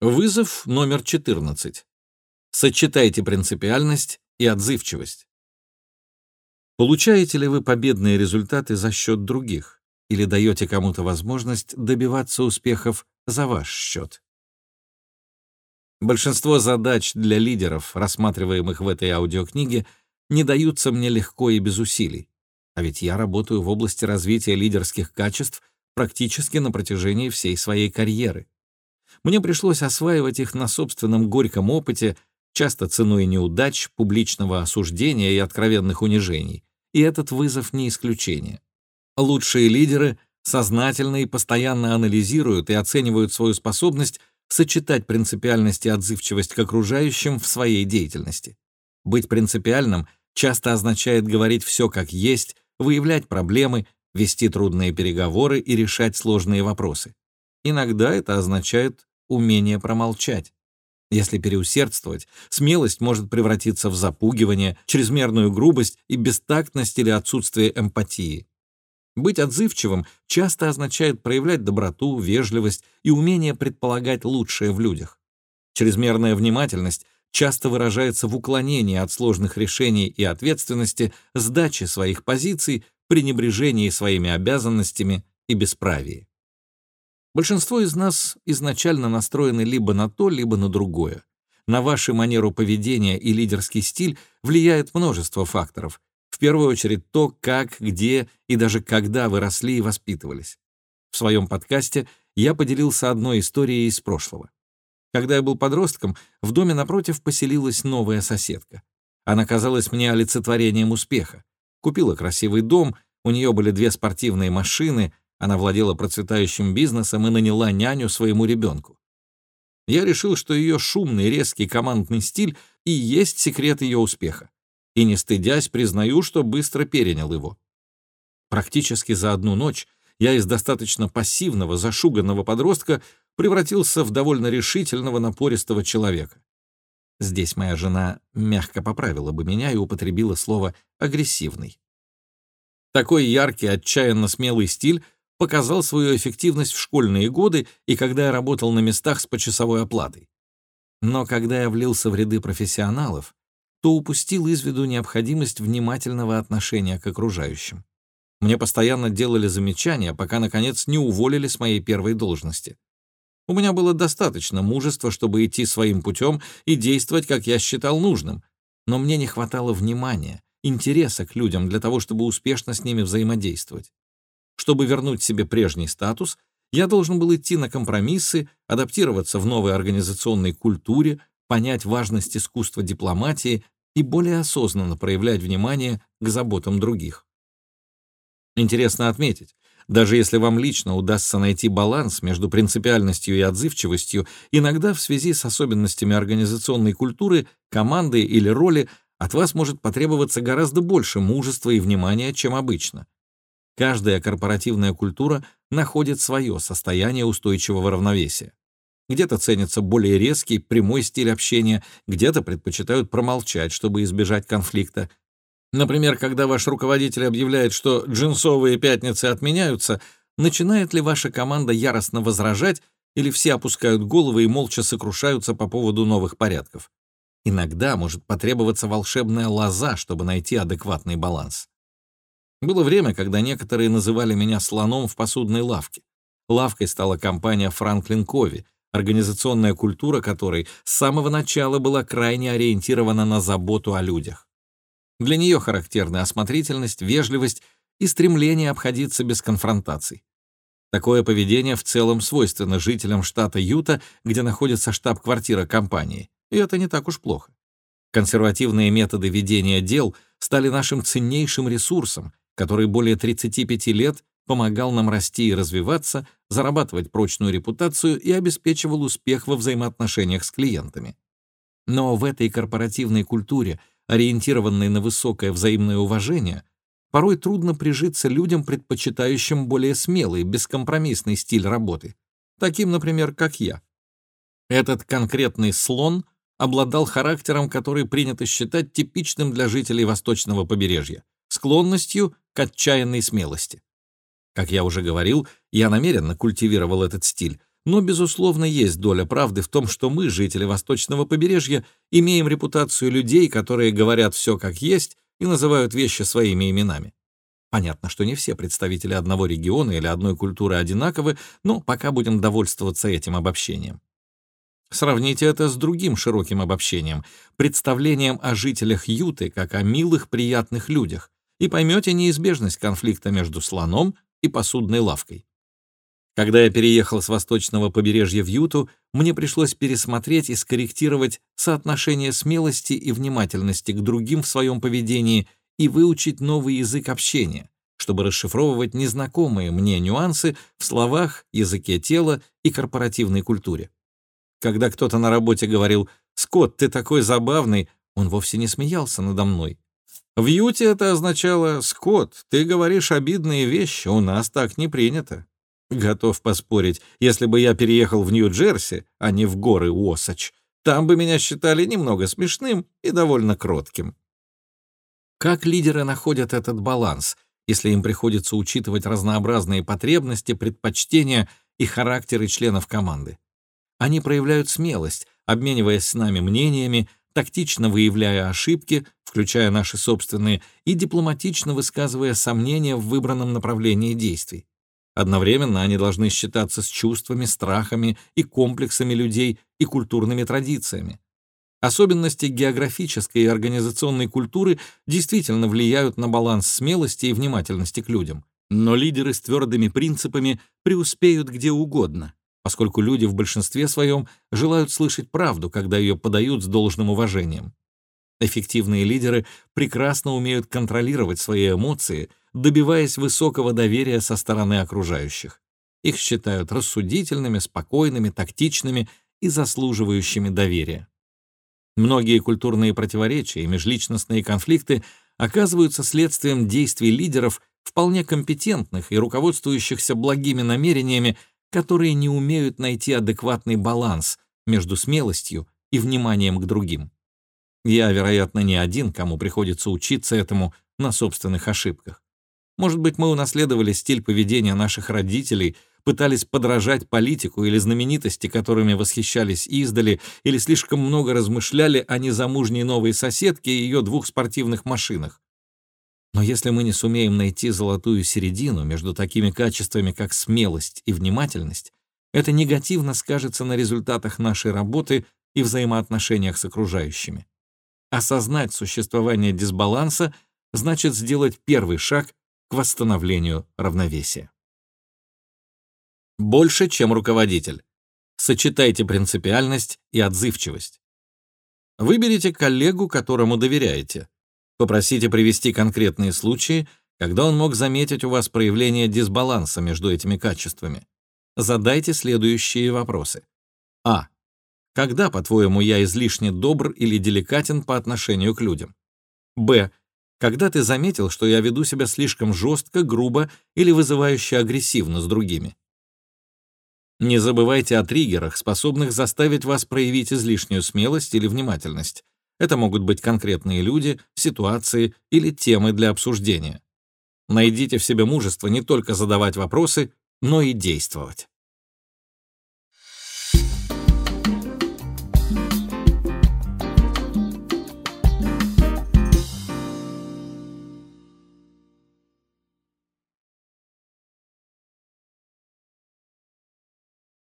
Вызов номер 14. Сочетайте принципиальность и отзывчивость. Получаете ли вы победные результаты за счет других или даете кому-то возможность добиваться успехов за ваш счет? Большинство задач для лидеров, рассматриваемых в этой аудиокниге, не даются мне легко и без усилий. А ведь я работаю в области развития лидерских качеств практически на протяжении всей своей карьеры. Мне пришлось осваивать их на собственном горьком опыте, часто ценой неудач, публичного осуждения и откровенных унижений. И этот вызов не исключение. Лучшие лидеры сознательно и постоянно анализируют и оценивают свою способность сочетать принципиальность и отзывчивость к окружающим в своей деятельности. Быть принципиальным часто означает говорить все как есть, выявлять проблемы, вести трудные переговоры и решать сложные вопросы. Иногда это означает умение промолчать. Если переусердствовать, смелость может превратиться в запугивание, чрезмерную грубость и бестактность или отсутствие эмпатии. Быть отзывчивым часто означает проявлять доброту, вежливость и умение предполагать лучшее в людях. Чрезмерная внимательность часто выражается в уклонении от сложных решений и ответственности, сдаче своих позиций, пренебрежении своими обязанностями и бесправии. Большинство из нас изначально настроены либо на то, либо на другое. На вашу манеру поведения и лидерский стиль влияет множество факторов. В первую очередь то, как, где и даже когда вы росли и воспитывались. В своем подкасте я поделился одной историей из прошлого. Когда я был подростком, в доме напротив поселилась новая соседка. Она казалась мне олицетворением успеха. Купила красивый дом, у нее были две спортивные машины, она владела процветающим бизнесом и наняла няню своему ребенку. Я решил, что ее шумный, резкий командный стиль и есть секрет ее успеха. И не стыдясь, признаю, что быстро перенял его. Практически за одну ночь я из достаточно пассивного, зашуганного подростка превратился в довольно решительного, напористого человека. Здесь моя жена мягко поправила бы меня и употребила слово «агрессивный». Такой яркий, отчаянно смелый стиль показал свою эффективность в школьные годы и когда я работал на местах с почасовой оплатой. Но когда я влился в ряды профессионалов, то упустил из виду необходимость внимательного отношения к окружающим. Мне постоянно делали замечания, пока, наконец, не уволили с моей первой должности. У меня было достаточно мужества, чтобы идти своим путем и действовать, как я считал нужным, но мне не хватало внимания, интереса к людям для того, чтобы успешно с ними взаимодействовать. Чтобы вернуть себе прежний статус, я должен был идти на компромиссы, адаптироваться в новой организационной культуре, понять важность искусства дипломатии и более осознанно проявлять внимание к заботам других. Интересно отметить, даже если вам лично удастся найти баланс между принципиальностью и отзывчивостью, иногда в связи с особенностями организационной культуры, команды или роли от вас может потребоваться гораздо больше мужества и внимания, чем обычно. Каждая корпоративная культура находит свое состояние устойчивого равновесия. Где-то ценится более резкий, прямой стиль общения, где-то предпочитают промолчать, чтобы избежать конфликта. Например, когда ваш руководитель объявляет, что джинсовые пятницы отменяются, начинает ли ваша команда яростно возражать, или все опускают головы и молча сокрушаются по поводу новых порядков? Иногда может потребоваться волшебная лоза, чтобы найти адекватный баланс. Было время, когда некоторые называли меня слоном в посудной лавке. Лавкой стала компания Франклин Кови, организационная культура которой с самого начала была крайне ориентирована на заботу о людях. Для нее характерны осмотрительность, вежливость и стремление обходиться без конфронтаций. Такое поведение в целом свойственно жителям штата Юта, где находится штаб-квартира компании, и это не так уж плохо. Консервативные методы ведения дел стали нашим ценнейшим ресурсом, который более 35 лет помогал нам расти и развиваться, зарабатывать прочную репутацию и обеспечивал успех во взаимоотношениях с клиентами. Но в этой корпоративной культуре, ориентированной на высокое взаимное уважение, порой трудно прижиться людям, предпочитающим более смелый, бескомпромиссный стиль работы, таким, например, как я. Этот конкретный слон обладал характером, который принято считать типичным для жителей восточного побережья — склонностью к отчаянной смелости. Как я уже говорил, я намеренно культивировал этот стиль, Но, безусловно, есть доля правды в том, что мы, жители восточного побережья, имеем репутацию людей, которые говорят все как есть и называют вещи своими именами. Понятно, что не все представители одного региона или одной культуры одинаковы, но пока будем довольствоваться этим обобщением. Сравните это с другим широким обобщением, представлением о жителях Юты как о милых, приятных людях, и поймете неизбежность конфликта между слоном и посудной лавкой. Когда я переехал с восточного побережья в Юту, мне пришлось пересмотреть и скорректировать соотношение смелости и внимательности к другим в своем поведении и выучить новый язык общения, чтобы расшифровывать незнакомые мне нюансы в словах, языке тела и корпоративной культуре. Когда кто-то на работе говорил «Скотт, ты такой забавный», он вовсе не смеялся надо мной. В Юте это означало «Скотт, ты говоришь обидные вещи, у нас так не принято». Готов поспорить, если бы я переехал в Нью-Джерси, а не в горы Уосач, там бы меня считали немного смешным и довольно кротким. Как лидеры находят этот баланс, если им приходится учитывать разнообразные потребности, предпочтения и характеры членов команды? Они проявляют смелость, обмениваясь с нами мнениями, тактично выявляя ошибки, включая наши собственные, и дипломатично высказывая сомнения в выбранном направлении действий. Одновременно они должны считаться с чувствами, страхами и комплексами людей и культурными традициями. Особенности географической и организационной культуры действительно влияют на баланс смелости и внимательности к людям. Но лидеры с твердыми принципами преуспеют где угодно, поскольку люди в большинстве своем желают слышать правду, когда ее подают с должным уважением. Эффективные лидеры прекрасно умеют контролировать свои эмоции добиваясь высокого доверия со стороны окружающих. Их считают рассудительными, спокойными, тактичными и заслуживающими доверия. Многие культурные противоречия и межличностные конфликты оказываются следствием действий лидеров, вполне компетентных и руководствующихся благими намерениями, которые не умеют найти адекватный баланс между смелостью и вниманием к другим. Я, вероятно, не один, кому приходится учиться этому на собственных ошибках. Может быть, мы унаследовали стиль поведения наших родителей, пытались подражать политику или знаменитости, которыми восхищались издали, или слишком много размышляли о незамужней новой соседке и ее двух спортивных машинах. Но если мы не сумеем найти золотую середину между такими качествами, как смелость и внимательность, это негативно скажется на результатах нашей работы и взаимоотношениях с окружающими. Осознать существование дисбаланса значит сделать первый шаг к восстановлению равновесия. Больше, чем руководитель. Сочетайте принципиальность и отзывчивость. Выберите коллегу, которому доверяете. Попросите привести конкретные случаи, когда он мог заметить у вас проявление дисбаланса между этими качествами. Задайте следующие вопросы. А. Когда, по-твоему, я излишне добр или деликатен по отношению к людям? Б когда ты заметил, что я веду себя слишком жестко, грубо или вызывающе агрессивно с другими. Не забывайте о триггерах, способных заставить вас проявить излишнюю смелость или внимательность. Это могут быть конкретные люди, ситуации или темы для обсуждения. Найдите в себе мужество не только задавать вопросы, но и действовать.